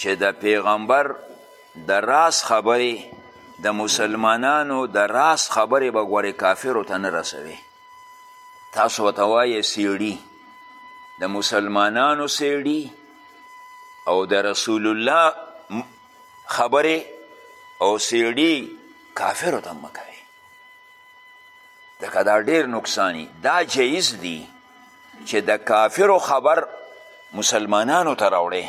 چې د پیغمبر د راز خبرې د مسلمانانو د راز خبرې به ګورې کافرو ته نه رسوي تاسو ورته وایې سیړي د مسلمانانو سیړي او د رسول الله خبرې او سیړي کافرو ته مه کوي ځکه دا ډېر نقصاني دا جایز دي چې د کافرو خبر مسلمانانو ته راوړې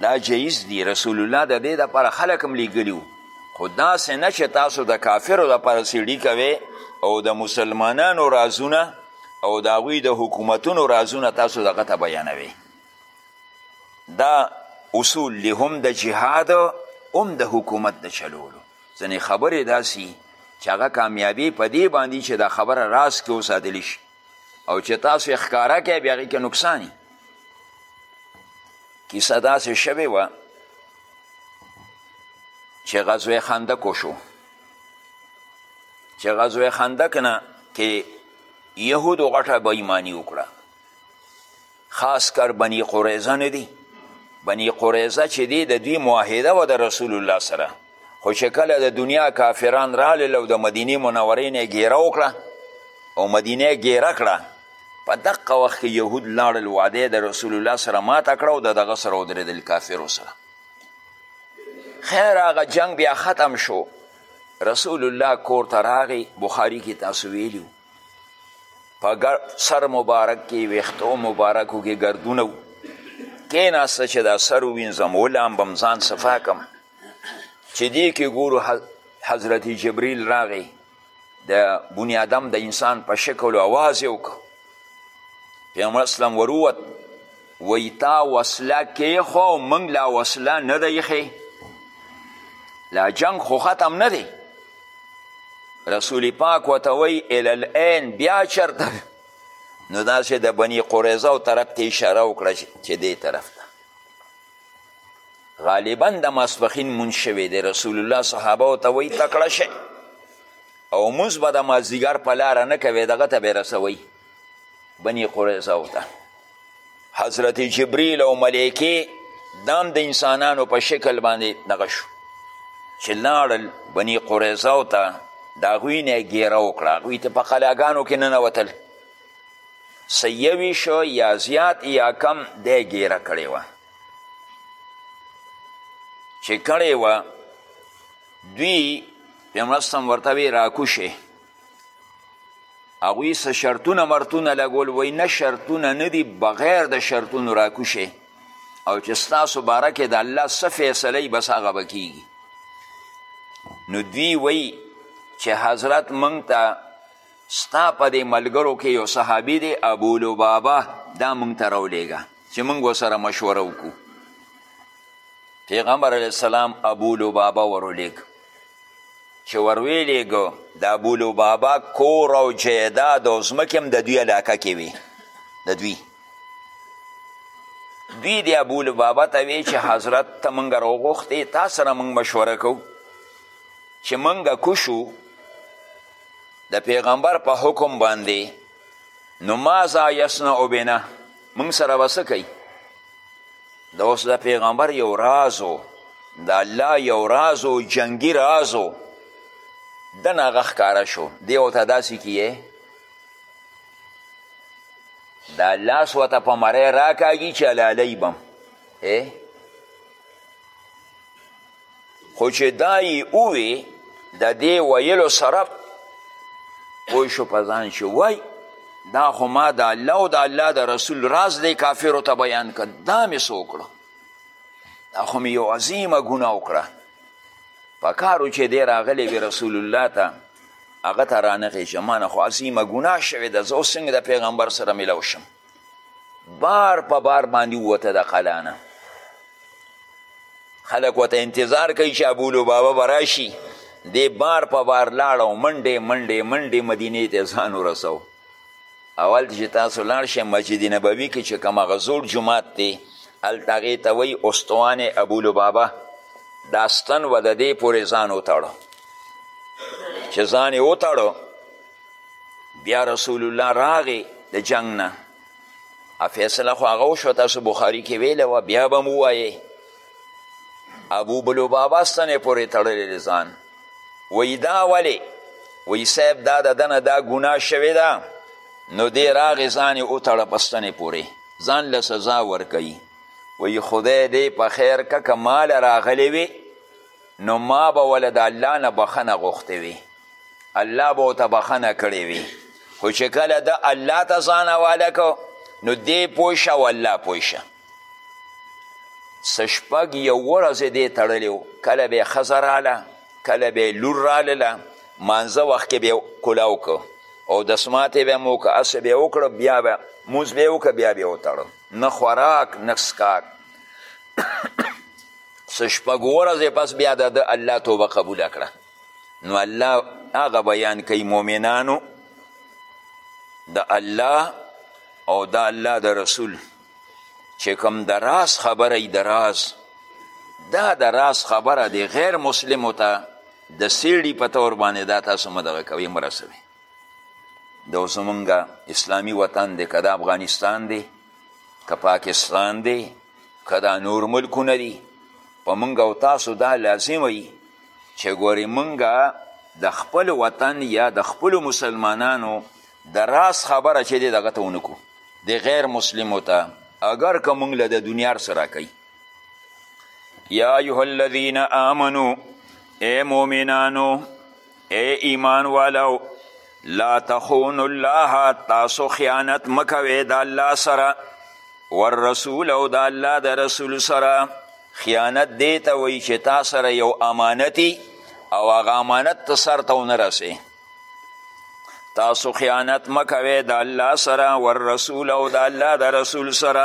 دا جهیز دی رسول الله د دې دپاره خلک هم لیږلي وو خو داسې نه چې تاسو د کافرو دپاره سیډي کوئ او د مسلمانانو رازونه او د هغوی د حکومتونو رازونه تاسو دغه ته بیانوئ دا اصول دی هم د جهاد هم د حکومت د چلولو ځینې خبرې داسې چې هغه کامیابي په دې باندې چې دا خبره راز کې وساتلی شي او چې تاسو یې ښکاره کوئ بیا هغې کې نقصان وي کیسه داسې شوې وه چې غزوه خندق وشو چې غزوه خندق نه کې یهودو غټه بېایماني وکړه خاص کر بني قریظه نه دي بني قریظه چې دی د دوی معاهده وه د رسول الله سره خو چې کله د دنیا کافران رالل او د مدینې منورې نه ګیره وکړه او مدینه ګیره کړه په دقه وخت کې یهود لاړل وعده د رسول الله سره ماته کړه او د دغه سره ودرېدل کافرو سره خیر هغه جنگ بیا ختم شو رسول الله کور ته راغی بخاري کې تاسو ویلي په سر مبارک کې ویښتو مبارکو کې ګردونه وو کېناسته چې دا سر ووینځم ولامبم ځان صفا کم چې دې کې ګورو حضرت جبریل راغی د بني آدم د انسان په شکل اواز یې وکړ پیغمبر اسلام ورووت وی تا وسله کیخو موږ لا وسله نه ده ایښې لا جنگ خو ختم نه دی رسول پاک ورته وایي الالعین بیا چرته نو داسې د بني قریظه او طرف ته اشاره وکړه چې دې طرف ته غالبا د ماسپخین مونځ شوی دی رسول الله صحابه ورته وایي تکړه شئ او مونځ به د مازدیګر په لاره نه کوې دغه ته به رسوئ بني قریظه ورته حضرت جبریل او ملیکې دام د انسانانو په شکل باندې دغه شو چې لاړل بني قریظه او ته د هغوی نه ګیره وکړه هغوی ته په قلاګانو کې ننوتل څه یوویشت یا زیات یا کم دی ګیره کړې وه چې کړې وه دوی پیغمبر ورته وی راکوشې هغوی څه شرطونه مرتونه لګول وایي نه شرطونه نه دي بغیر د شرطونو راکوشئ او چې ستاسو باره کې د الله څه فیصله بس هغه به کیږي نو دوی وایي چې حضرت موږ ته ستا په دې ملګرو کې یو صحابي دی ابو لبابه دا موږ ته راولیږه چې موږ ورسره مشوره وکړو پیغمبر علیه السلام ابو لبابه ورولیږه چې ور ویې لېږه د ابولبابا کور او جایداد او ځمکې هم د دوی علاقه کې وي د دوی دوی د ابولبابا ته وی چې حضرت ته موږ راوغوښتې تا سره موږ مشوره کوو چې موږ کوشو د پیغمبر په حکم باندې نو ماذا یصنع بنا موږ سره به څه کوي د اوس د پیغمبر یو راز و د الله یو راز و جنګي راز و دنه هغه ښکاره شو دی ورته داسې کیې دا لاس ورته په مری راکاږي چې حلالوي بم خو چې دا یې ووې د دې ویلو سره پوه شو په ځان چې وای دا خو ما د الله او د الله د رسول راز دی کافرو ته بیان کړ دا مې څه وکړو دا خو مې یو عظیمه ګناه وکړه په کارو چې دی راغلی وي رسول الله ته هغه ته رانغې چې ما نه خو عظیمه ګناه شوې ده زه اوس څنګه د پیغمبر سره میلاو شم بار په بار باندې ووته د قلا نه خلک ورته انتظار کوي چې ابو لبابه به راشي دی بار په بار لاړ او منډې منډې منډې مدینې ته ځان ورسو اول چې تاسو لاړ شئ مسجد نبوي کې چې کوم هغه زوړ جومات دی هلته هغې ته وایي استوان ابو لبابه دا ستن و د دې پورې ځان وتړو چې ځان یې وتړو بیا رسول الله راغې د جنگ نه فیصله خو هغه وشوه تاسو بخاري کې ویلې وه بیا به مو وایې ابو بلو بابا ستنې پورې تړلی دی ځان وایي دا ولې وایي صاحب دا د دنه دا ګناه شوې ده نو دې راغې ځان یې وتړه په ستنې پورې ځان له سزا ورکوي وایي خدای دې په خیر که که ماله راغلی وي نو ما به وله د الله نه بخنه غوښتې وي الله به ورته بخنه کړې وي خو چې کله ده الله ته ځان حواله کو نو دی پوه شه او الله پوه شه څه شپږ یو ورځې دی تړلی و کله به یې ښځه راله کله به یې لور رالله مانځه وخت کې به یې کلاو کو او دسمات یې به هم وکړه هسې به یې وکړه بیا به مونځ به یې وکړه بیا به یې وتړه نه خوراک نه سکاک څه شپږ ورځې پس بیا د ده الله توبه قبوله کړه نو الله هغه بیان کوي مؤمنانو د الله او د الله د رسول چې کوم د راز خبره د راز دا د راز خبره د غیر مسلمو ته د سیړي په تور باندې دا تاسو مدغه کوي مرسوي دو زمونږ اسلامی وطن دی که دا افغانستان دی که پاکستان دی که دا نور ملکونه دی په مونږ او تاسو دا لازم وي چې ګورې مونږ د خپل وطن یا د خپل مسلمانانو د راز خبره چې دی دغه ته ونکو د غیر مسلمو ته اگر که مونږ له د دنیا سره کوي یا ایها الذین آمنو ای مؤمنانو ای ایمان والو لا تخون الله تاسو خیانت مکوي د الله سره والرسول او د الله د رسول سره خیانت دی ته وایي چې تا سره یو امانتي او هغه امانت ته سر ته ونه رسې تاسو خیانت مکوي د الله سره والرسول او د الله د رسول سره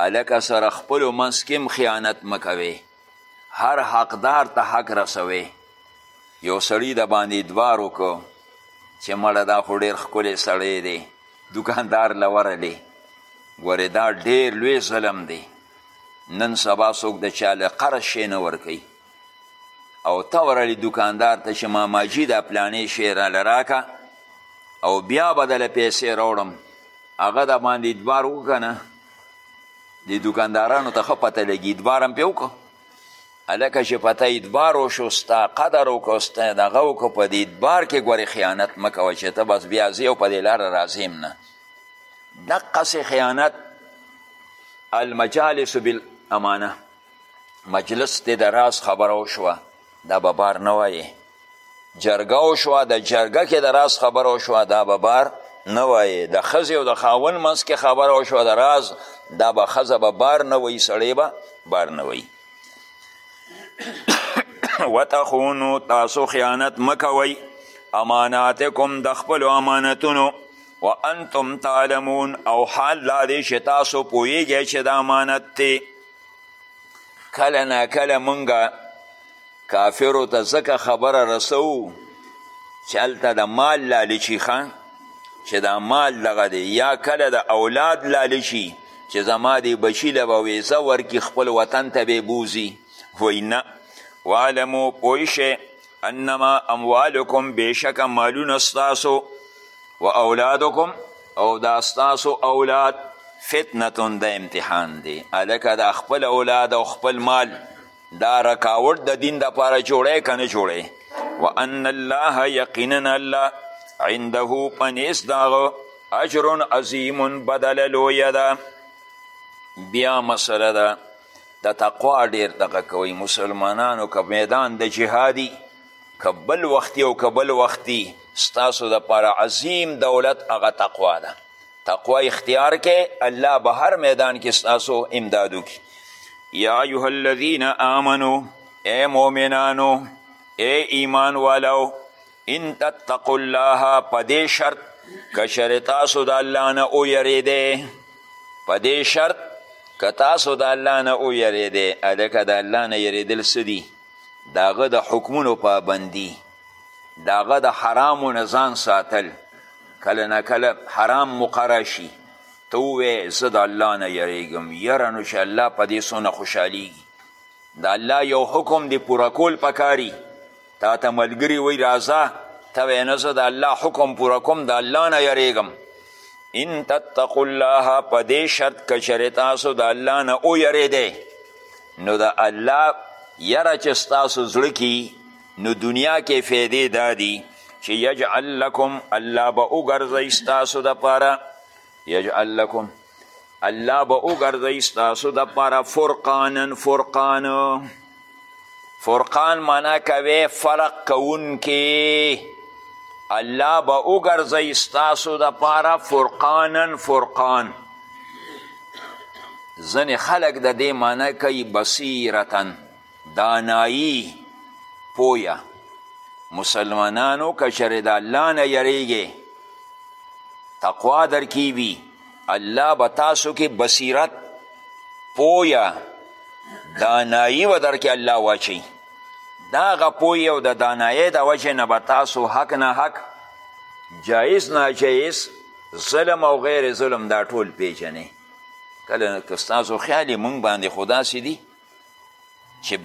هلکه سره خپلو منځ کې هم خیانت مه کوې هر حقدار ته حق رسوې یو سړي د باندې ادوار وکړو چې مړه دا خو ډېر ښکلی سړی دی دکاندار له ورلې ګورې دا ډېر لوی ظلم دی نن سبا څوک د چا له قرض شی نه ورکوي او ته ورلی دکاندار ته چې ماماجي دا پلانې شی راله راکه او بیا به دله پیسې راوړم هغه د باندې ادبار وکړه نه د دکاندارانو ته ښه پته لګي ادبار هم پې وکړه هلکه چې په ته ادبار وشو ستا قدر وکړو ستا دغه وکړو په دې ادبار کې ګورې خیانت مه کوه چې ته بس بیا ځې او په دې لاره راځې نه دقسې خیانت المجالس بالامانه مجلس دی د راز خبره وشوه دا به بار نه وایې جرګه وشوه د جرګه کې د راز خبره وشوه دا به بار نه وایې د ښځې او د خاون منځ کې خبره وشوه د راز دا به ښځه به بار نه وایي سړی به بار نه وایي وتخونو تاسو خیانت مه کوئ اماناتکم د خپلو امانتونو و انتم تعلمون او حال دا دی چې تاسو پوهیږئ چې دا امانت دی کله نا کله مونږه کافرو ته ځکه خبره رسوو چې هلته د مال لالچي ښه چې دا مال دغه دی یا کله د اولاد لالچي چې زما دې بچي له به ویزه ورکړي خپل وطن ته به یې بوځي وایي نه واعلمو پوه شئ انما اموالکم بیشکه مالونه ستاسو و اولادکم او دا ستاسو اولاد فتنتون د امتحان دی الکه دا خپل اولاد او خپل مال دا رکاوټ د دین د پاره جوړی که نه جوړی و ان الله یقینا الله عنده پنیس داغه اجر عظیم بدل لوی ده بیا مسله ده د تقوا ډیر دغه کوي مسلمانانو که میدان د جهادي که بل وختي او که بل وختي ستاسو دپاره عظیم دولت هغه تقوا ده تقوا اختیار کې الله به هر میدان کې ستاسو امداد وکړي یا ایها الذین آمنو ای مؤمنانو ای ایمان والو ان تتقوا الله په دې شرط که چېرې تاسو د الله نه ویرېدی په دې شرط که تاسو د الله نه ویرېدی هلکه د الله نه یرېدل څه دي د هغه د حکمونو پابندي د هغه د حرامو نه ځان ساتل کله نه کله حرام مقرر شي ته ووایې زه د الله نه یرېږم یره نو چې الله په دې څونه خوشحالیږي د الله یو حکم دی پوره کول پکاري تا ته ملګري وایي راځه ته وایې نه زه د الله حکم پوره کوم د الله نه یریږم ان تتقوا الله په دې شرط که چېرې تاسو د الله نه ویرېدی نو د الله یره چې ستاسو زړه کی نو دنیا کې فیدې دا دي چې یجعل لکم الله به وګرځوي ستاسو دپاره یجعل لکم الله به وګرځوي ستاسو دپاره فرقانا فرقان فرقان معنا کوي فرق کوونکې الله به وګرځوي ستاسو دپاره فرقانا فرقان ځینې خلک د دې معنا کوي بصیرتن دانایی پویه مسلمانانو که چېرې د الله نه یریږئ تقوا در کی وي الله به تاسو کې بصیرت پویه دانایی به در کې الله واچوي د هغه پوهې او د دانایۍ د وجې نه به تاسو حق نه حق جایز ناجایز ظلم او غیر ظلم دا ټول پیژنې کله که ستاسو خیال یې مونږ باندې خو داسې دي چې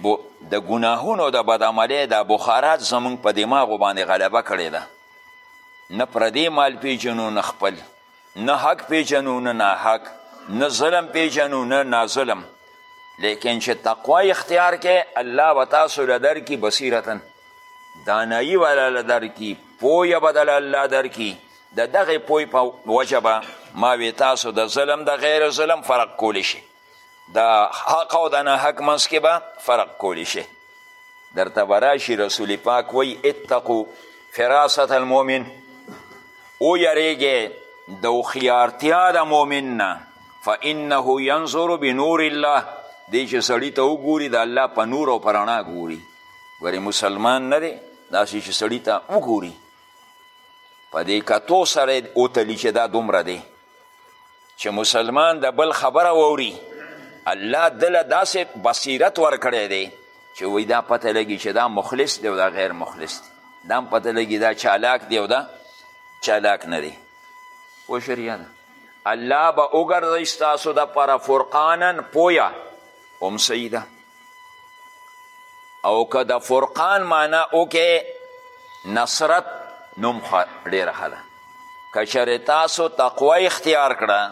د ګناهونو د بدعملۍ دا بخارات زمونږ په دماغو باندې غلبه کړې ده نه پردې مال پیژنو نه خپل نه حق پیژنو نه ناحق نه ظلم پیژنو نه ناظلم لیکن چې تقوا اختیار کې الله به تاسو له درکي بصیرتن دانایی والا له درکي پویه به دله الله درکي د دغې پوی په وجه به ما وې تاسو د ظلم د غیر ظلم فرق کولی شي د حق او د ناحق منځ کې به فرق کولی شي درته به راشي رسول پاک وایي اتقو فراست المؤمن ویریږئ د هوښیارتیا د مؤمن نه فانه ینظر بنور الله دی چې سړي ته وګوري د الله په نور او په رڼا ګوري ګورې مسلمان نه دی داسې چې سړي ته وګوري په دې کتو سره وتلي چې دا دومره دی چې مسلمان د بل خبره ووري الله دله داسې بصیرت ورکړی دی چې وایي دا پته لګي چې دا مخلص دی او دا غیر مخلص دی دا هم پته لګي دا چالاک دی او دا چالاک نه دی پوه شریانه الله به وګرځوي ستاسو دپاره فرقانا پویه هم صحیح ده او که د فرقان معنا وکې نصرت نوم ډېره ښه ده که چېرې تاسو تقوا اختیار کړه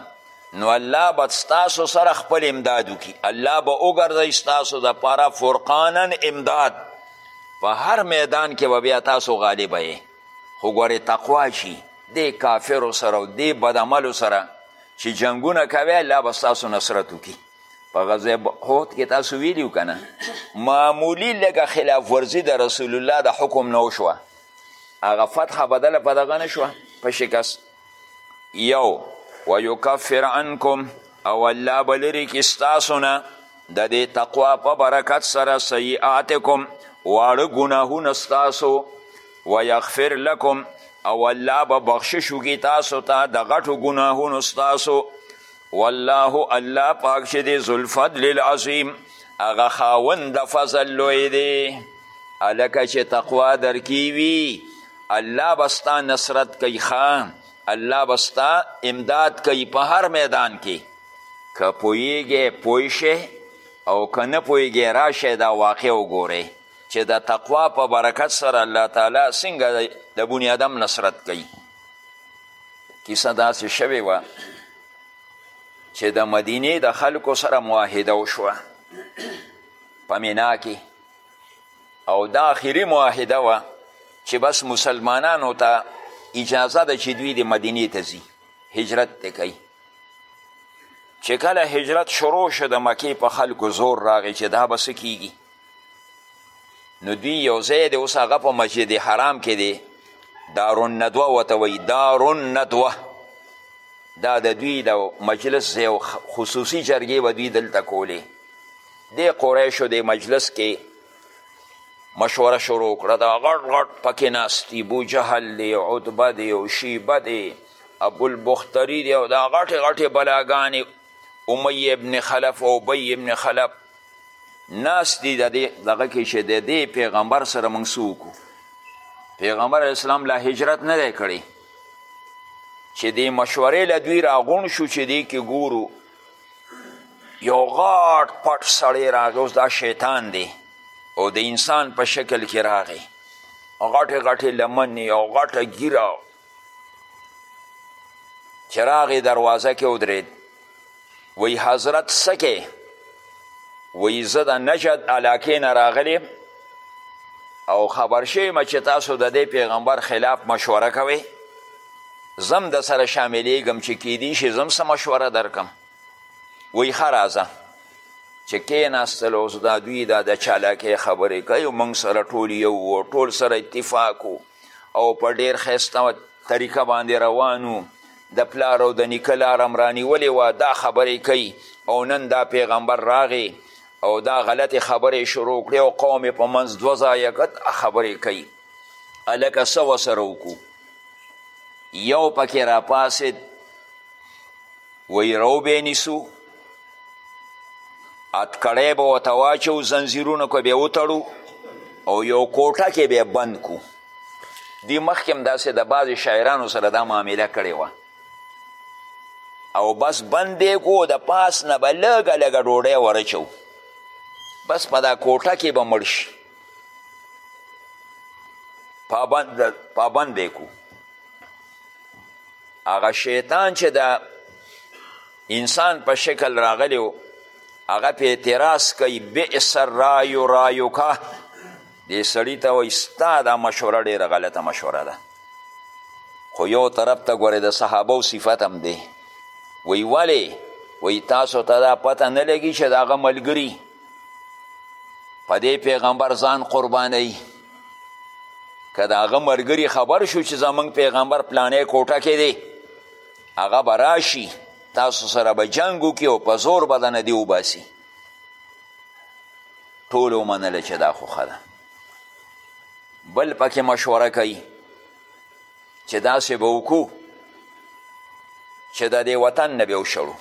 نو الله به ستاسو سره خپل امداد وکړي الله به وګرځوي ستاسو دپاره فرقانا امداد په هر میدان کې به بیا تاسو غالبه یې خو ګورې تقوا شي دې کافرو سره او دې بدعملو سره چې جنګونه کوی الله به ستاسو نصرت وکړي په غزوه احد کې تاسو ویلي که نه معمولي لږه خلاف ورزي د رسول الله د حکم نه وشوه هغه فتحه بدله په دغه نه شوه په شکست یو ویکفر عنکم او الله به لرې کړي ستاسو نه د دې تقوا په برکت سره سیئاتکم واړه ګناهونه ستاسو ویغفر لکم او الله به بخشش وکړي تاسو ته د غټو ګناهونو ستاسو والله الله پاک چې دی ذوالفضل العظیم هغه خاوند د فضل لوی دی هلکه چې تقوا در کی وي الله به ستا نصرت کوي ښه الله به ستا امداد کوي په هر میدان کې که پوهیږې پوه شې او که نه پوهیږې راشه دا واقع وګورې چې د تقوا په برکت سره الله تعالی څنګه د بني ادم نصرت کوي کیسه داسې شوې وه چې د مدینې د خلکو سره معاهده وشوه په مینا کې او دا آخري معاهده وه چې بس مسلمانانو ته اجازه ده چې دوی د مدینې ته ځي هجرت ته کوي چې کله هجرت شروع شو د مکې په خلکو زور راغی چې دا به څه کیږي نو دوی یو ځای دی اوس هغه په مسجد حرام کې دی دارالندوه ورته وایي دارالندوه دا د دوی د مجلس ځای خصوصي جرګې به دوی دلته کولې دې قریشو دې مجلس کې مشوره شروع کړه دا غټ غټ پکې ناست دي بوجهل دی عتبه دی او شیبه دی ابوالبختري دی او دا غټې غټې بلاګانې امیه ابن خلف او ابی ابن خلف ناست دي د دې دغه کې چې د دې پیغمبر سره موږ څه وکړو پیغمبر اسلام لا هجرت نه دی کړی چې دې مشورې له دوی راغون شو چې دې کې ګورو یو غاټ پټ سړی راغی اوس دا شیطان دی او د انسان په شکل کې راغی غټې غټې لمنې او غټه ګیره چې راغې دروازه کې ودرېد وی حضرت سکه وی زه د نجد علاقې نه راغلی او خبر شویم چې تاسو د دې پیغمبر خلاف مشوره کوئ زم د سره شاملیږم چې کیدی شي زم څه مشوره درکم وی ښه راځه چې کېناستل اوس دا دوی دا د چالاکۍ خبرې کوي موږ سره ټول یو ټول سره اتفاق وو او په ډیر ښایسته طریقه باندې روان وو د پلار او د نیکه لاره هم رانیولې وه دا خبرې کوي او نن دا پیغمبر راغی او دا غلطې خبرې شروع کړې او قوم یې په منځ دوه ځایه کړه دا خبرې کوي هلکه څه ورسره وکړو یو پکې راپاڅېد وایي روبې نیسو اتکړی به ورته واچو زنځیرونو که به وتړو او یو کوټه کې به بند کو دی مخکې هم داسې د بعضې شاعرانو سره دا معامله کړې وه او بس بند دی کو د پاس نه به لږه لږه ډوډۍ ورچو بس په دا کوټه کې به مړ شي پابند پابند کو هغه شیطان چې د انسان په شکل راغلی و هغه په اعتراض کوي بئس رایو رایوکه دې سړي ته وایي ستا دا مشوره ډېره غلطه مشوره ده خو یو طرف ته ګورې د صحابو صفت هم دی وایي ولې وایي تاسو ته دا پته نه لګي چې د هغه ملګري په دې پیغمبر ځان قربانوي که د هغه ملګري خبر شو چې زمونږ پیغمبر پلانې کوټه کې دی هغه به راشي تاسو سره به جنګ وکړي او په زور به دنه دې وباسي ټول ومنله چې دا خو ښه ده بل پکې مشوره کوي چې داسې به وکړو چې د دې وطن نه به وشړو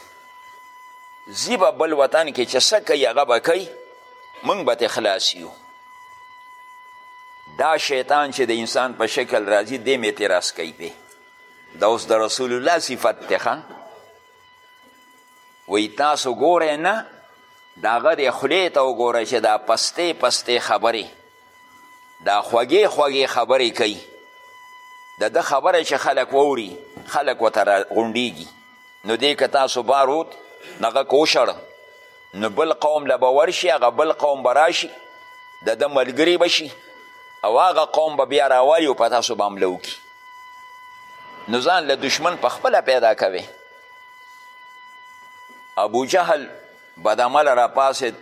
ځي به بل وطن کې چې څه کوي هغه به کوي موږ به ترې خلاص یو دا شیطان چې د انسان په شکل راځي دې مې اعتراض کوي پې دا اوس د رسول الله صفت دی ښه وایي تاسو ګورئ نه د هغه د خولې ته وګوره چې دا پستې پستې خبرې دا خوږې خوږې خبرې کوي د ده خبره چې خلک واوري خلک ورته غونډېږي نو دې که تاسو باروت دغه کوشړ نو بل قوم له به ورشي هغه بل قوم به راشي د ده ملګري به شي او هغه قوم به بیا راوالي او په تاسو به حمله وکړي نو ځان له دشمن په خپله پیدا کوي ابو جهل بدعمل را پاسد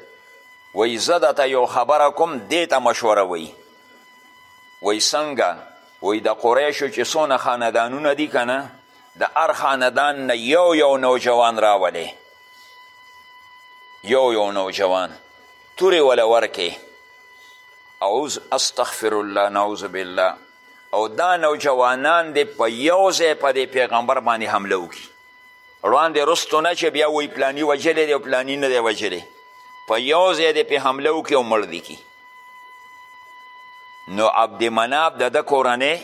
وی زه درته یو خبره کوم دې ته مشوره وی وی څنګه وی د قریشو چې څونه خاندانونه دي که نه د هر خاندان نه یو یو نوجوان راولې یو یو نوجوان تورې وله ورکې اعوذ استغفر الله نعوذ بالله او دا نوجوانان دې په یو ځای په دې پیغمبر باندې حمله وکړي وړاندې رستو نه چې بیا وایي پلاني وژلی دی او پلاني نه دی وژلی په یو ځای دې پې حمله وکړي او مړ دي کړي نو عبد مناف د ده کورنۍ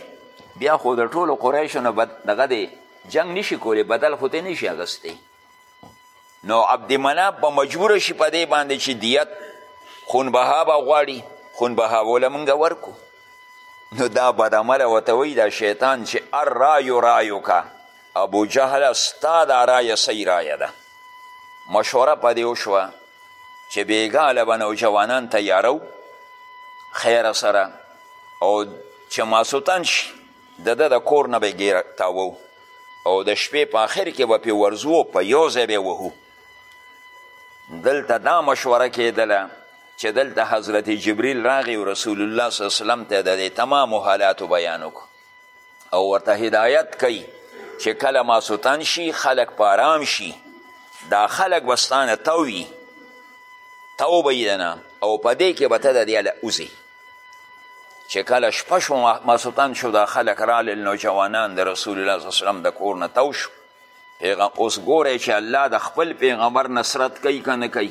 بیا خو د ټولو قریشو نه دغه دی جنگ نشي کولی بدل خو دی نشي اخیستی نو عبد مناف به مجبور شي په دې باندې چې دیت خونبها به غواړي خونبها به له موږ ورکو نو دا بدعمله ورته وایي دا شیطان چې الرایو رایو که ابو جهله ستا دا رایه صحیح رایه ده مشوره په دې وشوه چې بېګا له به نوجوانان تیارو خیره سره او چې ماسوتن شي د ده د کور نه به ګیره تاوو او د شپې په آخر کې به پې ورځو په یو ځای به وهو دلته دا مشوره کېدله چې دلته حضرت جبریل راغی او رسول الله صلی الله علیه وسلم ته د تمامو حالاتو بیان وکړو او ورته هدایت کوي چې کله ماسوتن شي خلک په آرام شي دا خلک به ستانه تو وي تو به یې نه او په دې کې به ته د دې هله وځې چې کله شپه شو ماسوتن شو دا خلک رالل نو جوانان د رسول الله صلی وسلم د کور نه تو شو اوس ګوره چې الله د خپل پیغمبر نصرت کوي که نه کوي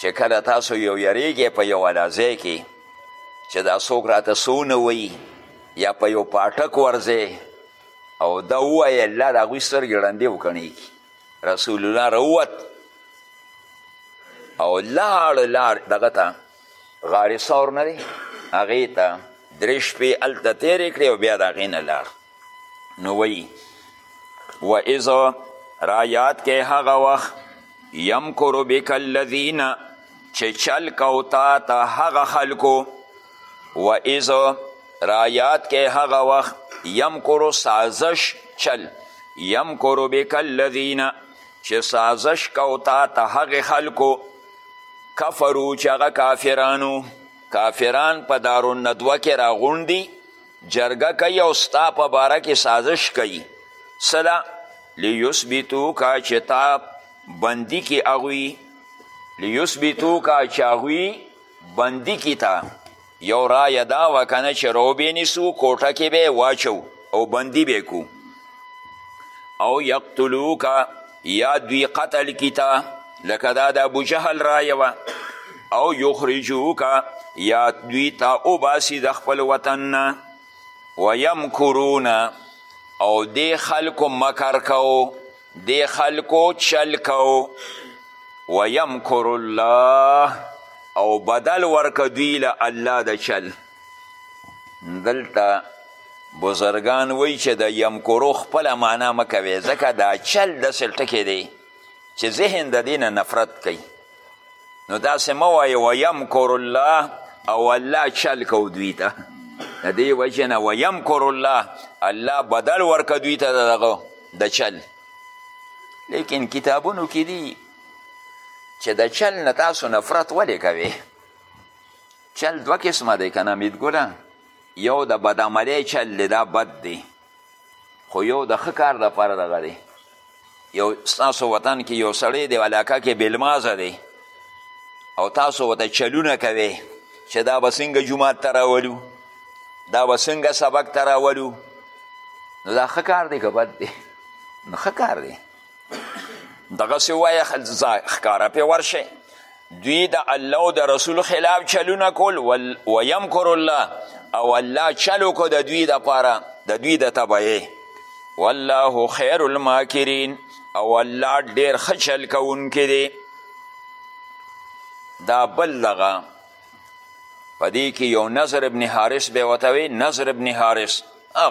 چې کله تاسو یو یریږئ په یو ځای کې چې دا څوک راته څه ونوي یا په یو پاټک ورځې او دا ووایه الله د هغوی سترګې ړندې وکڼېږي رسول الله راووت او لاړ لاړ دغه ته غار ثور نه دی هغې ته درې شپې هلته تېرې کړې او بیا د هغې نه لاړ نو وایي و اذ را یاد کې هغه وخت یمکر بک الذین چې چل کو تا ته هغه خلکو و اذ را یاد کې هغه وخت یمکر سازش چل یمکر بک الذین چې سازش کو تا ته هغه خلکو کفرو چې هغه کافرانو کافران په دارالندوه کې راغونډي جرګه کوي او ستا په باره کې سازش کوي سلا لیثبتو کا چې تا بندي کې هغوی لیثبتو کا چې هغوی بندي کې تا یو رایه دا وه کنه چې روبې نیسو کوټه کې به واچو او بندي به کو او یقتلوک یا دوی قتل کیتا لکه دا د ابو جهل رایه وه او یخرجوک یا دوی تا اوباسي د خپل وطن نه ویمکرون او دې خلکو مکر کو دې خلکو چل کو ویمکر الله او بدل ورکه دوی له الله د چل دلته بزرګان وایي چې د یمکرو خپله معنا مه کوې ځکه دا چل داسې ټکی دی چې ذهن د دې نه نفرت کوي نو داسې مه وایه ویمکر الله او الله چل کو دوی ته د دې وجې نه ویمکر الله الله بدل ورکه دوی ته دغه د چل لیکن کتابونو کې دي چې د چل نه تاسو نفرت ولې کوې چل دوه قسمه دی که نه میدګله یو د بدعملۍ چل دی دا بد دی خو یو د ښه کار دپاره دغه دی یو ستاسو وطن کې یو سړی دی علاقه کې بلمازه دی او تاسو ورته چلونه کوئ چې دا به څنګه جومات ته راولو دا به څنګه سبق ته راولو نو دا ښه کار دی که بد دی نو ښه کار دی دغسې وایه ښکاره پې ورشئ دوی د الله او د رسول خلاف چلونه کول ویمکر الله او الله چل وکړو د دوی دپاره د دوی د تبعې والله خیر الماکرین او الله ډېر ښه چل کوونکی دی دا بل دغه په دې کې یو نظر ابن حارث به ورته وي نظر ابن حارث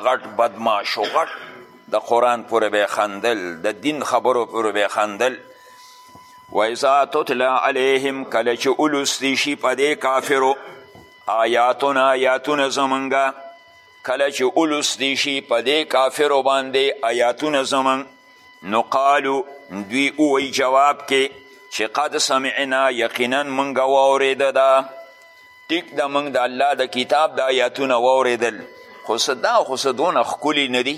غټ بدماش و غټ د قرآن پورې به خندل د دین خبرو پورې به خندل و اذا تتلا علیهم کله چې ولوستي شي په دې کافرو آیاتونه آیاتونه زمونږ کله چې ولوستي شي په دې کافرو باندې آیاتونه زمونږ نو قالو دوی ووایي جواب کې چې قد سمعنا یقینا مونږ واورېده ده ټیک ده موږ د الله د کتاب د آیاتونه واورېدل خو څه دا خو څه دونه ښکلي نه دي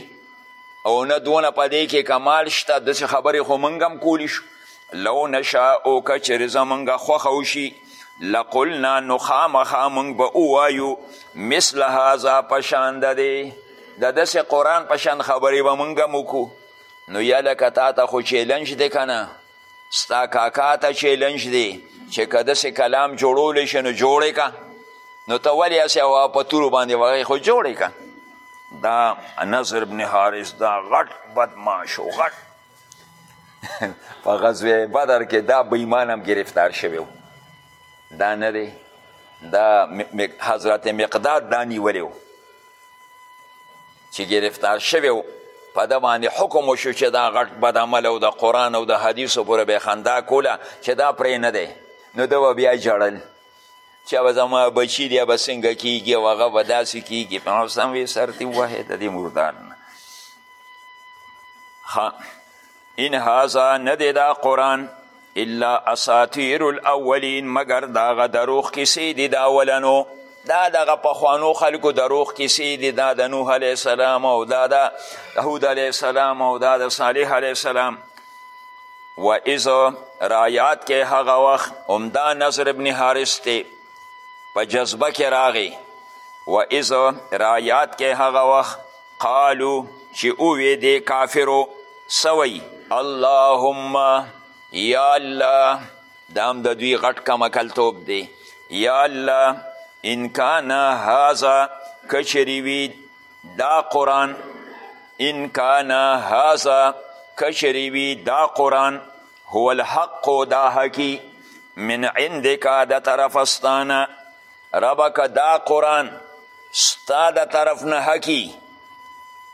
او نه دونه په دې کې کمال شته داسې خبرې خو موږ هم کولی شو لو نشاء که چېرې زموږ خوښه وشي لقلنا نو خامخا موږ به ووایو مثل هذا په شان د دی د داسې قرآن په شان خبرې به موږ هم نو یا لکه تا ته خو چیلنج دی که نه ستا کاکا ته چیلنج دی چې که داسې کلام جوړولی شي نو جوړې که نو ته ولې هسې هوا په تورو باندې وغې خو جوړې که دا نظر ابن حارث دا غټ بدماش و غټ په غزوه بدر کې دا بېمان هم گرفتار شوی و دا نه دی دا حضرت مقداد دا نیولی و چې گرفتار شوی و په ده باندې حکم وشو چې دا غټ بد عمل او د قرآن او د حدیثو پورې به خندا کوله چې دا پرې نه دی نو ده به بیا ژړل چې به زما بچي دی به څنګه کیږي او هغه به داسې کیږي پیغمبر اسلام وی سر دې ووهې د دې مردار نه ان هذا نه دی دا قرآن الا اساطیر الاولین مگر داغه دروغ کیسې دي د اولنو دا دغه پخوانو خلکو دروغ کیسې دي دا د نوح علیه السلام او دا د هود علیه السلام او دا د صالح علیه السلام و از رایات کې هغه وخت همدا نظر ابن حارث دی په جذبه کې راغی و از رایات کې هغه وخت قالو چې اووې دې کافرو سوی اللهم یا الله دا هم د دوی غټ کمکلتوب دی یا الله ان کان هذا کچری وی دا قرآن ان کان هذا کچری وی دا قرآن هو الحق دا حقی من عندک د طرفستانه ربه که دا قرآن ستا د طرف نه حقي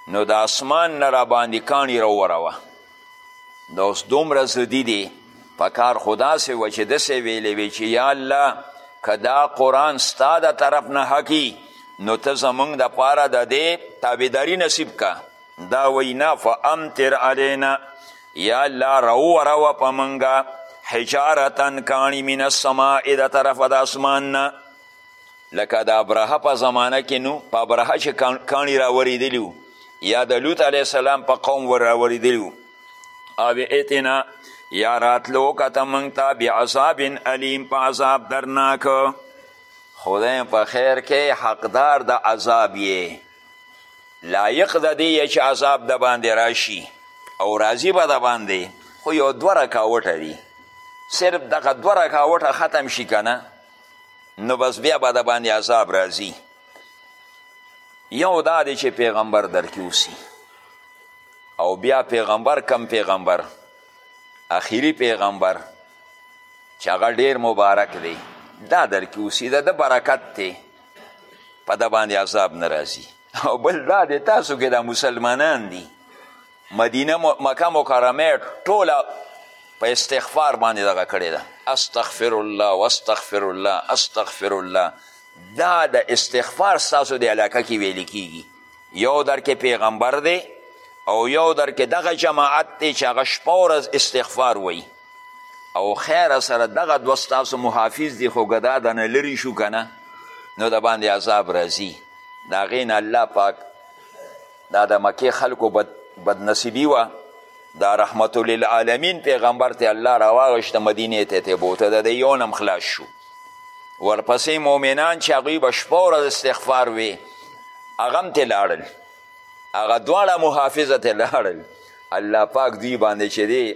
نو د اسمان نه راباندې کاڼي راوروه دا اوس دومره زدي دی په کار خو داسې وه چې داسې ویلې وي چې یا الله که دا قرآن ستا د طرف نه حقي نو ته زمونږ دپاره د دې تابعداري نصیب که دا وینا فامطر علینا یا الله راووروه په موږ حجارتا کاڼي من السماء د طرفه د اسمان نه لکه د ابرهه په زمانه کې نو په ابرهه چې کاڼي راوریدلي وو یا د لوط علیه السلام په قوم ور راوریدلي وو او اتنا یا راتلو کته موږ ته بعذاب علیم په عذاب درناک خدای په خیر کې حقدار د عذاب یې لایق د دې یې چې عذاب د باندې راشي او راځي به د باندې خو یو دوه رکاوټه دي صرف دغه دوه رکاوټه ختم شي که نه نو بس بیا به د باندې عذاب راځي یو دا دی چې پیغمبر در کې اوسي او بیا پیغمبر کم پیغمبر اخیری پیغمبر چې هغه ډیر مبارک دی دا در کې اوسي د برکت دی په ده باندې عذاب نه راځي او بل دا دی تاسو کې دا مسلمانان دي مدینه مکه مکرمه ټوله په استغفار باندې دغه کړې ده استغفر الله واستغفر الله استغفر الله دا د استغفار ستاسو د علاقه کې ویل کیږي یو در کې پیغمبر دی او یو در کې دغه جماعت دی چې هغه شپه ورځ استغفار وایي او خیر سره دغه دوه ستاسو محافظ دي خو ګدا د نه لرې شو که نه نو د باندې عذاب راځي د هغې نه الله پاک دا د مکې خلکو بد بدنصیبي وه دا رحمت للعالمین پیغمبر ته الله راواغشته مدینې ته ته بوته د دی یو نم خلاص شو ورپسې مؤمنان چې هغوی به شپه ورځ استغفار وې هغه هم ترې لاړل هغه دواړه محافظه ترې لاړل الله پاک دوی باندې چې دی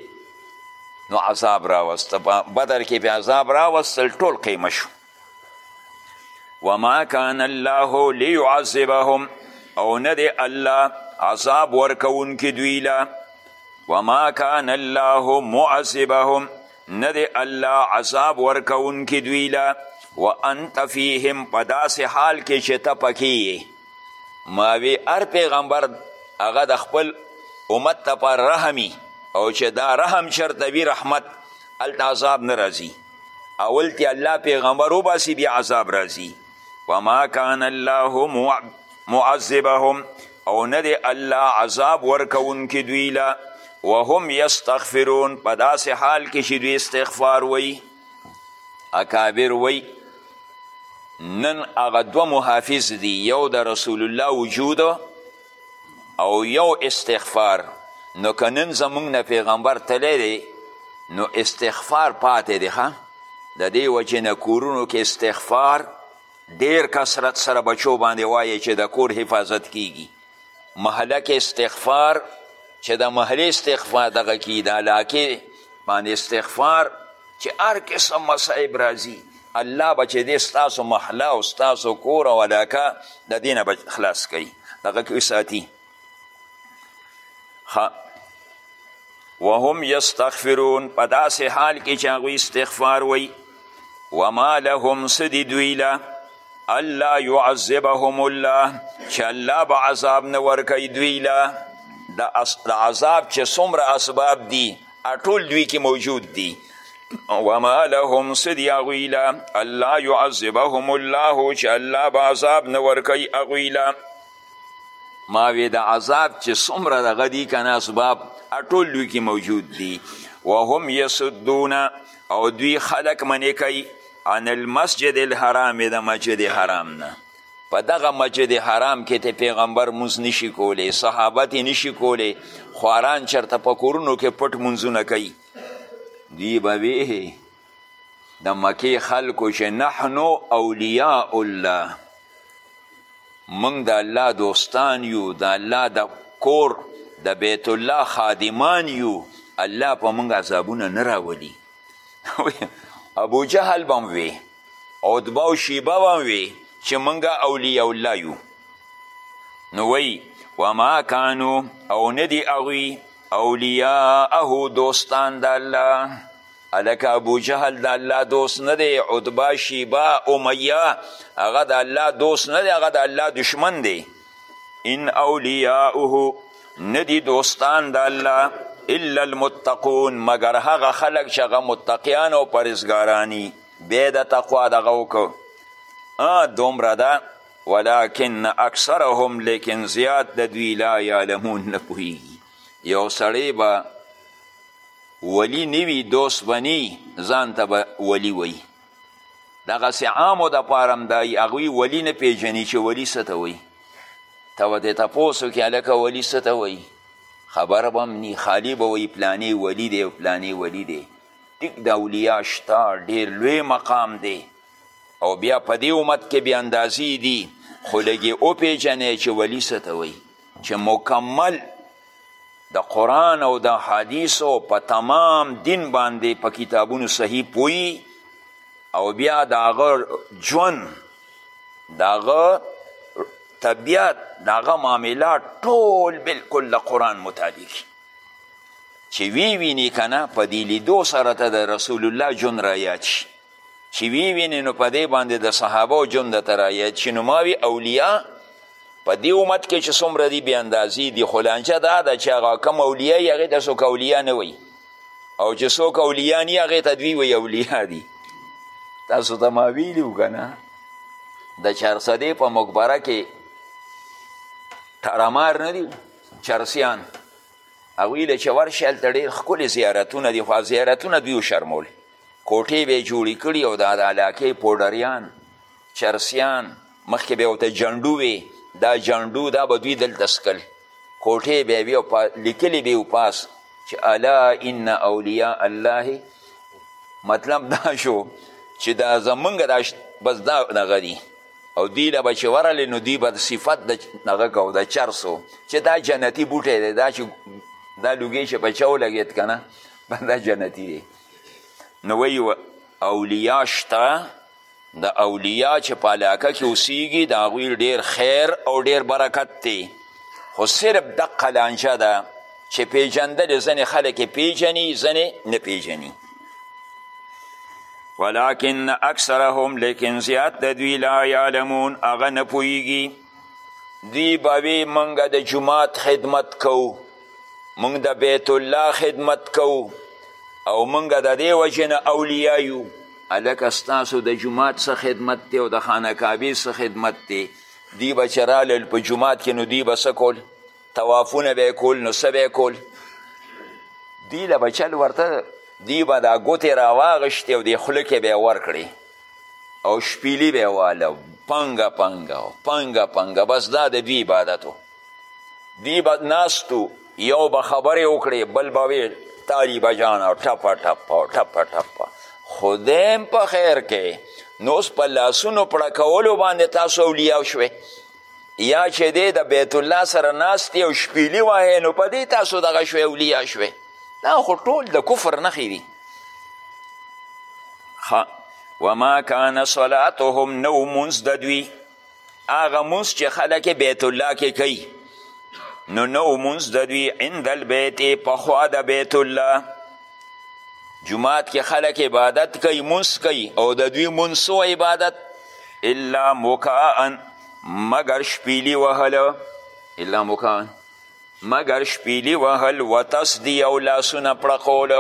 نو عذاب راوست په بدر کې بیا عذاب راوستل ټول قیمه شو وما کان الله لیعذبهم او نه دی الله عذاب ورکوونکي دوی له وما کان الله معذبهم نه دی الله عذاب ورکوونکي دوی له وانت فیهم په داسې حال کې چې ته پکې ماوی هر پیغمبر هغه د خپل امت لپاره رحمی او چې دا رحم چرته وي رحمت هلته عذاب نه راځي اول تی الله پیغمبر وباسي بیا عذاب راځي وما کان الله معذبهم او نه دی الله عذاب ورکوونکي دوی له وهم یستغفرون په داسې حال کې چې دوی استغفار وایي اکابر وی نن هغه دوه محافظ دی یو د رسول الله وجود او یو استغفار نو که نن زمونږ نه پیغمبر تللی دی نو استغفار پاتې دی ښه د دې وجې نه کورونو کې استغفار ډیر کثرت سره بچو باندې وایي چې د کور حفاظت کیږي مهلک استغفار چې د محلې استغفار دغه کی د علاقې باندې استغفار چې هر قسم مصائب راځي الله به چې دی ستاسو محله او ستاسو کور او علاقه د دې نه به خلاص کوي دغه کې وساتي وهم یستغفرون په داسې حال کې چې هغوی استغفار وی وما لهم څه دي دوی له الله يعذبهم الله چې الله به عذاب نه ورکوي دوی له د عذاب چې څومره اسباب دي ټول دوی کې موجود دي وما لهم څه دي هغوی له الله يعذبهم الله چې الله به عذاب نه ورکوي هغوی له ما وی د عذاب چې څومره دغه دي که نه اسباب ټول دوی کې موجود دي وهم یسدون او دوی خلق منې کوي عن المسجد الحرام د مسجد حرام نه په دغه مسجد حرام کې ته پیغمبر موز نشي کولی صحابه ته نشي کولی خواران چرته په کورونو کې پټ منځونه کوي دوی به وی د مکې خلکو چې نحنو اولیاء الله موږ د الله دوستان یو د الله د کور د بیت الله خادمان یو الله په موږ عذابونه نه راولي ابو جهل به هم وي عتبه او شیبه به هم وي چې موږ اولیاء الله یو نو وی وما کانو او ندی اغوی اولیاءه دوستان د الله هلکه ابوجهل د الله دوست نه دی عتبه شیبه امیه هغه د الله دوست نه دی هغه د الله دشمن دی ان اولیاؤه ندی دوستان د الله الا المتقون مگر هغه خلق چې هغه متقیان او پرهیزګارانی بیا د تقوا دغه وکړو دومره ده ولکن اکثرهم لیکن زیات د دوی لا یعلمون نه پوهیږي یو سړی به ولی نوی دوست به نی ځان ته به ولی وی دغسې عامو دپاره هم دای هغوی ولی نه پیژني چې ولی څه ته وایي ته به ترې تپوس وکړې هلکه ولي څه ته وایي خبره به هم ني خالي به وایي پلانې ولي دی او پلانې ولي دی ټیک د اولیا شته ډېر لوی مقام دی او بیا په دې امت کې بې اندازې دي خو لږې وپېژنئ چې ولي څه ته وایي چې مکمل د قرآن او د حدیثو په تمام دین باندې په کتابونو صحیح پوي او بیا د هغه ژوند د هغه طبیعت د هغه معاملات ټول بلکل د قرآن مطابق چې وی ویني که نه په دې لیدو سره ته د رسول الله ژوند رایاد شي چې وی ویني نو په دې باندې د صحابه او جند ته رایاد شي نو ما وی اولیا په دې امت کې چې څومره دي بې اندازې دي خو لانجه دا ده چې هغه کم اولیا یي هغې ته څوک اولیا نه وایي او چې څوک اولیا ني هغې ته دوی وایي اولیا دي تاسو ته ما ویلي و که نه د چارسدې په مقبره کې ترمار نه دي چرسیان هغوی له چې ورشي هلته ډېر ښکلي زیارتونه دي خو زیارتونه دوی وشرمول کوټې به یې جوړې کړي او دا د علاقې پوډریان چرسیان مخکې به ورته جنډو وې دا جنډو دا به دوی دلته څکل کوټې به وي او لیکلي به پاس چې الا ان اولیاء الله مطلب دا شو چې دا زمونږ دا بس دا دغه دي او دوی له به چې ورغلې نو دوی به صفت د هغه کو د چرسو چې دا جنتي بوټی دی دا چې دا لوګی چې په چا ولګېد که نه دا جنتي دی نو وی اولیاء شته د اولیاء چې په علاقه کې اوسیږي د هغوی ډیر خیر او ډیر برکت دی خو صرف دقه لانجه ده چې پیژندل ځنې خلک پیژني ځنې نه پیژني ولكن اکثرهم لیکن زیات د دوی لا یعلمون هغه نه پوهیږي دوی به وی موږ د جومات خدمت کوو مونږ د بیت الله خدمت کوو او مونږ د دې وجې نه اولیا یو هلکه ستاسو د جومات څه خدمت دی او د خانه کعبې څه خدمت دی دی به چې رالل په جومات کې نو دی به څه کول توافونه به کول نو څه به کول دی له به چل ورته دی به دا ګوتې راواغشتې او د خوله کې به یې ورکړې او شپیلی به یې واله پنګه پنګه پنګه پنګه بس دا د دوی عبادت دی به ناستو یو به خبرې وکړې بل به ویل طالبه جانه ټپه ټپه ټپه ټپه خدایم په خیر کې نو اوس په لاسونو پړکولو باندې تاسو اولیاو شوې یا چې دی د بیت الله سره ناست او شپیلي وهې نو په دې تاسو دغه شوې اولیا شوې دا خو ټول د کفر نښې دي وما کان صلاتهم نو منځ د دوی هغه مونځ چې خلک یې بیت الله کې کوي نو نو مونځ د دوی عند البیت پخوا د بیت الله جماعت کې خلک عبادت کوي مونځ کوي او د دوی مونځ عبادت الا مکاءن مگر شپیلی وهل الا مکاءن مگر شپیلی وهل و تصدی او لاسونه پړقول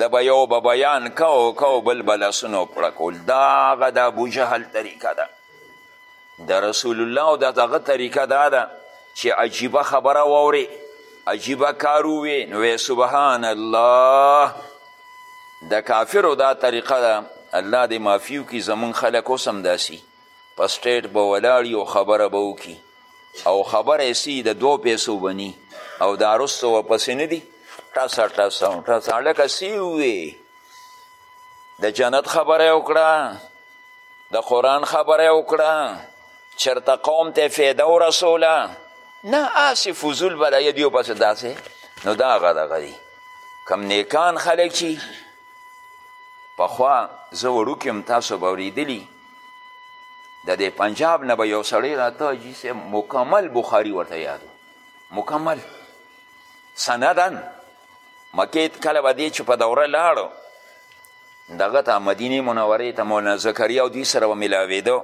د به یو به بیان کو کو بل به لاسونو پړکول دا هغه د ابوجهل طریقه ده د رسول الله او د دغه طریقه دا ده چې عجیبه خبره واورې عجیبه کار ووې نو وی سبحان الله د کافرو دا طریقه ده الله دې معافي وکړي زمونږ خلک اوس همداسي په سټیټ به ولاړ یو خبره به وکړي او خبره یې سي د دوو پیسو به ني او دا رستو به پسې نه دي ټسه ټسه ټسه هلکه سي ووې د جنت خبره یې وکړه د قرآن خبره یې وکړه چرته قوم ته فایده ورسوله نه هسې فضول به لګیا دیو پسې داسې نو دا هغه دغه دي کم نیکان خلک چې پخوا زه وړوکی یم تاسو به اورېدلي د دې پنجاب نه به یو سړی راته حاجي صاحب مکمل بخاري ورته یاد مکمل سندن مکې کله به دې چې په دوره لاړو دغه ته مدینې منورې ته مولانا زکریا او دوی سره به ملاوېده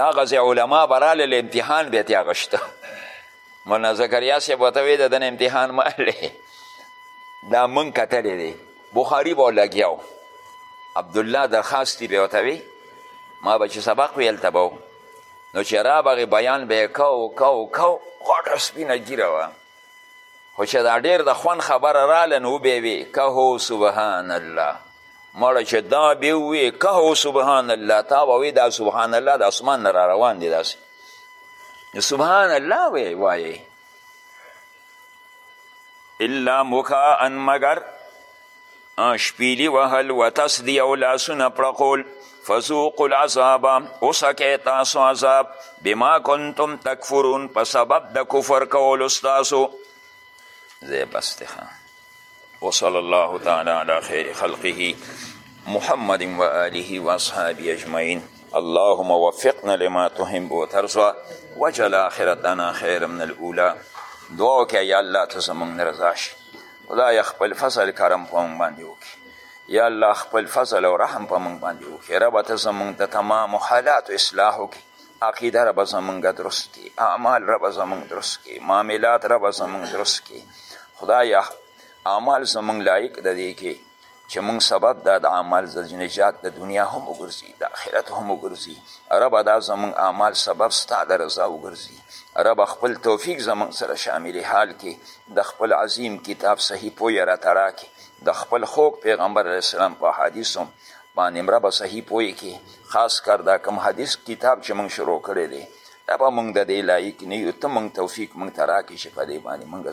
دا غځې علما به راله امتحان به یې تیا غشته مولانا زکریا صاحب ورته وی د دنه امتحان مه اړې دا مونږ کتلی دی بخاري به لګیا و عبدالله درخواستي به ورته وی ما به چې سبق ویل ته به نو چې رابغې بیان به یې کو کو کو غټه سپینه ږیره وه خو چې دا ډېر د خوند خبره راله نو به وی کهو سبحان الله مړه چې دا به وی کهو سبحان الله تا به وی دا سبحان الله د اسمان نه را روان دی داسې سبحان الله وی وایي الا مخا ان مگر شپیلی وهل و تصدی او لاسونه پړقول فسوق العذاب اوسکه تاسو عذاب بما کنتم تکفرون په سبب د کفر کولو ستاسو زه بس دی وصلی الله تعالی علی خیر خلقه محمد و آله و اصحابه اجمعین اللهم وفقنا لما تحب وترضى وجل آخرتنا خیر من الاولى دعا وکړه یا الله ته زمونږ نه رضا شي خدای خپل فضل کرم په موږ باندې وکړي یا الله خپل فضل او رحم په موږ باندې وکړي ربه ته زمونږ د تمامو حالاتو اصلاح وکړي عقیده ربه زمونږ درست کی اعمال ربه زمونږ درست کی معاملات ربه زمونږ درست کی خدایه اعمال زمونږ لایق د دې کې چې مونږ سبب دا د عمل د نجات د دنیا هم وګرځي د آخرت هم وګرځي ربه دا زمونږ اعمال سبب ستا د رضا وګرځي ربه خپل توفیق زمونږ سره شامل حال کې د خپل عظیم کتاب صحیح پویه راته راکې د خپل خوږ پیغمبر علیه السلام په حدیثو ما نمره به صحیح پوه کی خاص کر دا کم حدیث کتاب چې مونږ شروع کړی دی دا به مونږ د دې لایق نه یو ته مونږ توفیق مونږ ته راکړي چې په دې باندې مونږ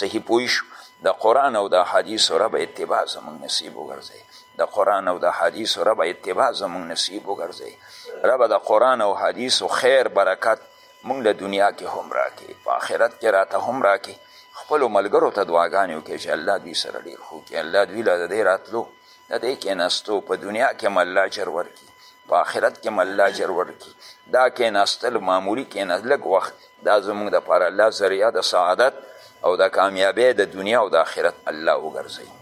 صحیح پوه شو د قرآن او د حدیثو رب اتباع زمونږ نصیب وګرځي د قرآن او د حدیثو رب اتباع زمونږ نصیب وګرځي رب د قرآن او حدیثو خیر برکت مونږ له دنیا کې هم راکې په آخرت کې راته هم راکې خپلو ملګرو ته دعاګانې وکړي چې الله دوی سره ډېر ښو کړي الله دوی له د دې راتلو د دې کېناستو په دنیا کې هم الله اجر ورکړي په آخرت کې هم الله اجر ورکړي دا کېناستل معمولي کېناست لږ وخت دا زموږ دپاره الله ذریعه د سعادت او د کامیابۍ د دنیا او د آخرت الله وګرځوي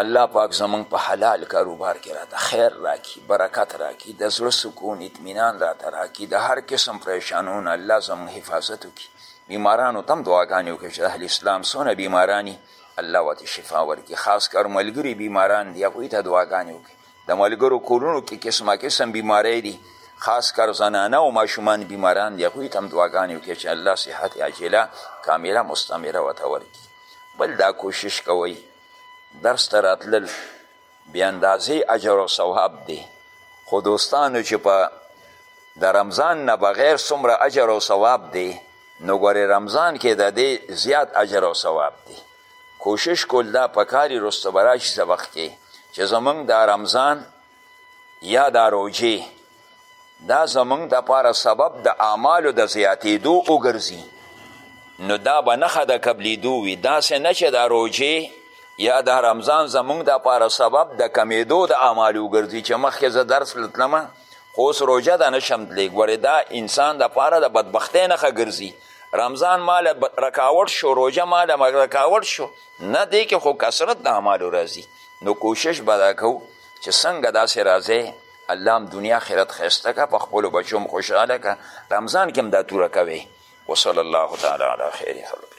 الله پاک زمونږ په حلال کاروبار کې راته خیر راکړي برکت راکړي د زړه سکون اطمینان راته راکړي د هر قسم پریشانونه الله زمونږ حفاظت وکړي بیمارانو ته هم دعاګانې وکړي چې اهل اسلام څونه بیماران الله ورته شفا ورکړي خاص کر ملګري بیماران دي هغوی ته دعاګانې وکړي د ملګرو کورونو کې قسمه قسم بیماری دي خاص کر زنانه او ماشومان بیماران دي هغوی ته هم دعاګانې وکړي چې الله صحت عاجله کامله مستمره ورته ورکړي بل دا کوشش کوئ درس ته راتلل بې اندازې اجر او ثواب دی خو دوستانو چې په د رمضان نه بغیر څومره اجر او ثواب دی نو ګورې رمضان کې د دې زیات اجر او ثواب دی کوشش کول دا پکاري رسته به راشي سبق کې چې زمونږ دا رمضان یا دا روژې دا زمونږ دپاره سبب د اعمالو د زیاتېدو وګرځي نو دا به نښه د قبلېدو وي داسې نه چې دا روژې یا دا رمضان زمونږ دپاره سبب د کمېدو د اعمالو وګرځي چې مخکې زه درس له تلمه خو اوس روژه ده نه شم تللی ګورې دا انسان دپاره د بدبختۍ نښه ګرځي رمضان مال رکاوټ شو روژه مال رکاوټ شو نه دی کې خو کثرت د اعمالو راځي نو کوشش به دا کوو چې څنګه داسې راځی الله هم دنیا آخرت ښایسته که په خپلو بچو هم خوشحاله که رمضان کې هم دا توره کوې وصلی الله تعالی علی خیر خلقه